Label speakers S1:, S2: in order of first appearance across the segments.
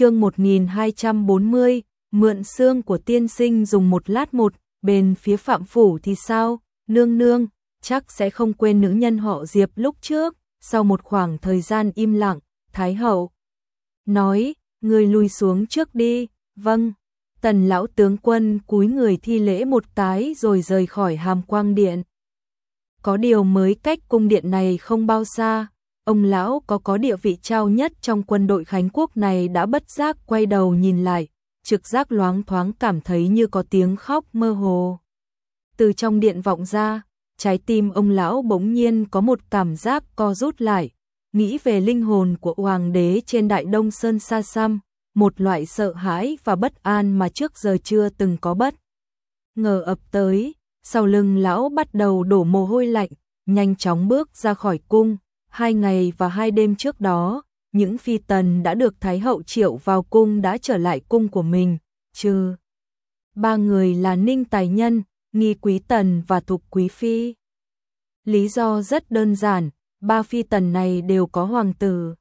S1: chương 1240, mượn xương của tiên sinh dùng một lát một, bên phía phạm phủ thì sao, nương nương, chắc sẽ không quên nữ nhân họ Diệp lúc trước, sau một khoảng thời gian im lặng, Thái hậu nói, người lùi xuống trước đi, vâng. Tần lão tướng quân cúi người thi lễ một tái rồi rời khỏi hàm quang điện. Có điều mới cách cung điện này không bao xa, ông lão có có địa vị cao nhất trong quân đội Khánh Quốc này đã bất giác quay đầu nhìn lại, trực giác loáng thoáng cảm thấy như có tiếng khóc mơ hồ. Từ trong điện vọng ra, trái tim ông lão bỗng nhiên có một cảm giác co rút lại, nghĩ về linh hồn của hoàng đế trên đại đông sơn xa xăm, một loại sợ hãi và bất an mà trước giờ chưa từng có bất. Ngờ ập tới, sau lưng lão bắt đầu đổ mồ hôi lạnh, nhanh chóng bước ra khỏi cung, hai ngày và hai đêm trước đó, những phi tần đã được Thái hậu triệu vào cung đã trở lại cung của mình, trừ ba người là Ninh Tài Nhân, Nghi Quý Tần và Thục Quý Phi. Lý do rất đơn giản, ba phi tần này đều có hoàng tử.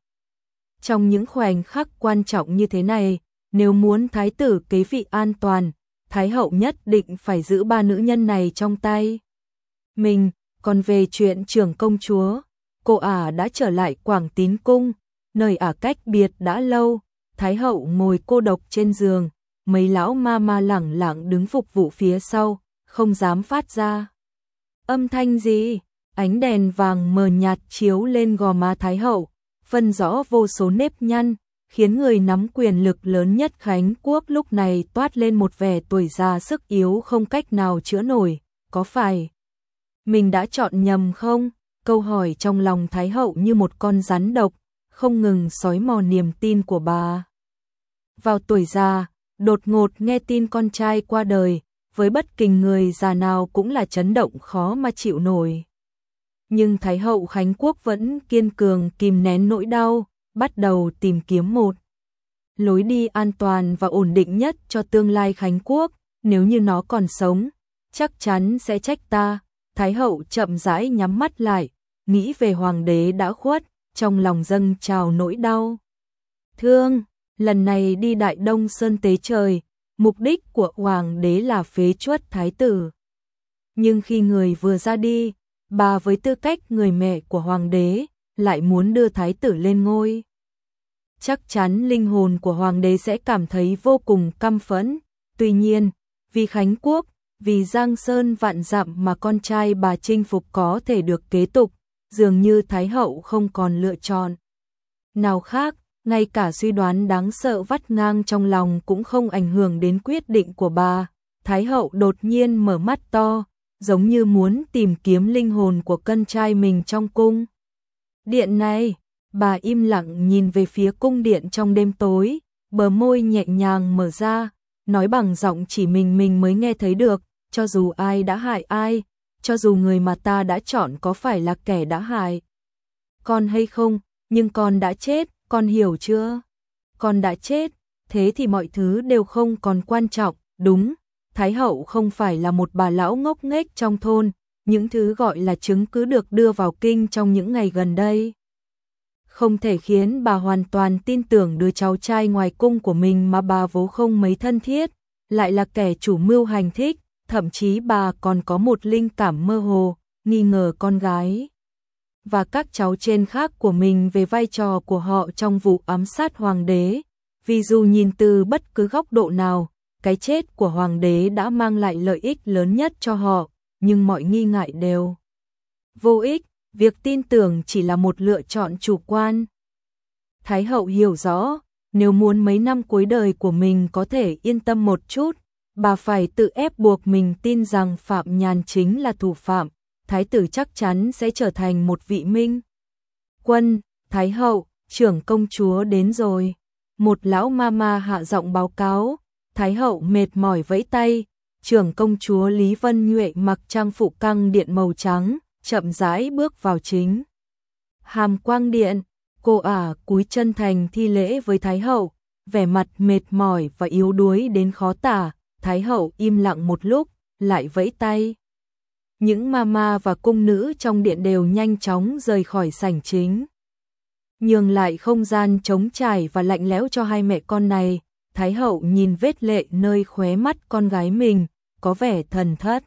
S1: Trong những khoảnh khắc quan trọng như thế này, nếu muốn thái tử kế vị an toàn, thái hậu nhất định phải giữ ba nữ nhân này trong tay. Mình, còn về chuyện trưởng công chúa, cô ả đã trở lại Quảng Tín cung, nơi ả cách biệt đã lâu, thái hậu ngồi cô độc trên giường, mấy lão ma ma lẳng lặng đứng phục vụ phía sau, không dám phát ra. Âm thanh gì? Ánh đèn vàng mờ nhạt chiếu lên gò má thái hậu, phân rõ vô số nếp nhăn, khiến người nắm quyền lực lớn nhất Khánh Quốc lúc này toát lên một vẻ tuổi già sức yếu không cách nào chữa nổi, có phải mình đã chọn nhầm không? Câu hỏi trong lòng Thái Hậu như một con rắn độc, không ngừng sói mò niềm tin của bà. Vào tuổi già, đột ngột nghe tin con trai qua đời, với bất kỳ người già nào cũng là chấn động khó mà chịu nổi nhưng Thái hậu Khánh Quốc vẫn kiên cường kìm nén nỗi đau, bắt đầu tìm kiếm một lối đi an toàn và ổn định nhất cho tương lai Khánh Quốc, nếu như nó còn sống, chắc chắn sẽ trách ta. Thái hậu chậm rãi nhắm mắt lại, nghĩ về hoàng đế đã khuất, trong lòng dâng trào nỗi đau. Thương, lần này đi Đại Đông Sơn tế trời, mục đích của hoàng đế là phế chuất thái tử. Nhưng khi người vừa ra đi, bà với tư cách người mẹ của hoàng đế, lại muốn đưa thái tử lên ngôi. Chắc chắn linh hồn của hoàng đế sẽ cảm thấy vô cùng căm phẫn, tuy nhiên, vì Khánh Quốc, vì Giang Sơn vạn dặm mà con trai bà chinh phục có thể được kế tục, dường như Thái Hậu không còn lựa chọn. Nào khác, ngay cả suy đoán đáng sợ vắt ngang trong lòng cũng không ảnh hưởng đến quyết định của bà. Thái Hậu đột nhiên mở mắt to, giống như muốn tìm kiếm linh hồn của cân trai mình trong cung. Điện này, bà im lặng nhìn về phía cung điện trong đêm tối, bờ môi nhẹ nhàng mở ra, nói bằng giọng chỉ mình mình mới nghe thấy được, cho dù ai đã hại ai, cho dù người mà ta đã chọn có phải là kẻ đã hại. Con hay không, nhưng con đã chết, con hiểu chưa? Con đã chết, thế thì mọi thứ đều không còn quan trọng, đúng, Thái hậu không phải là một bà lão ngốc nghếch trong thôn, những thứ gọi là chứng cứ được đưa vào kinh trong những ngày gần đây. Không thể khiến bà hoàn toàn tin tưởng đứa cháu trai ngoài cung của mình mà bà vốn không mấy thân thiết, lại là kẻ chủ mưu hành thích, thậm chí bà còn có một linh cảm mơ hồ, nghi ngờ con gái. Và các cháu trên khác của mình về vai trò của họ trong vụ ám sát hoàng đế, vì dù nhìn từ bất cứ góc độ nào, cái chết của hoàng đế đã mang lại lợi ích lớn nhất cho họ, nhưng mọi nghi ngại đều vô ích, việc tin tưởng chỉ là một lựa chọn chủ quan. Thái hậu hiểu rõ, nếu muốn mấy năm cuối đời của mình có thể yên tâm một chút, bà phải tự ép buộc mình tin rằng Phạm Nhàn chính là thủ phạm, thái tử chắc chắn sẽ trở thành một vị minh. Quân, thái hậu, trưởng công chúa đến rồi. Một lão ma ma hạ giọng báo cáo, Thái hậu mệt mỏi vẫy tay, trưởng công chúa Lý Vân Nhuệ mặc trang phục căng điện màu trắng, chậm rãi bước vào chính. Hàm quang điện, cô ả cúi chân thành thi lễ với Thái hậu, vẻ mặt mệt mỏi và yếu đuối đến khó tả, Thái hậu im lặng một lúc, lại vẫy tay. Những mama và cung nữ trong điện đều nhanh chóng rời khỏi sảnh chính. nhường lại không gian trống trải và lạnh lẽo cho hai mẹ con này. Thái hậu nhìn vết lệ nơi khóe mắt con gái mình, có vẻ thần thất.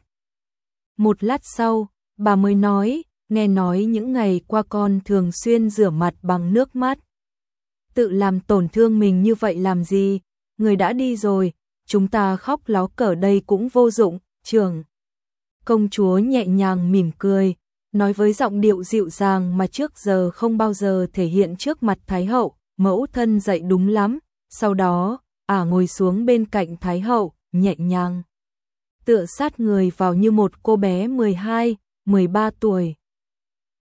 S1: Một lát sau, bà mới nói, nghe nói những ngày qua con thường xuyên rửa mặt bằng nước mắt. Tự làm tổn thương mình như vậy làm gì, người đã đi rồi, chúng ta khóc ló cỡ đây cũng vô dụng, trường. Công chúa nhẹ nhàng mỉm cười, nói với giọng điệu dịu dàng mà trước giờ không bao giờ thể hiện trước mặt Thái Hậu, mẫu thân dậy đúng lắm, sau đó, ả à ngồi xuống bên cạnh Thái Hậu, nhẹ nhàng. Tựa sát người vào như một cô bé 12, 13 tuổi.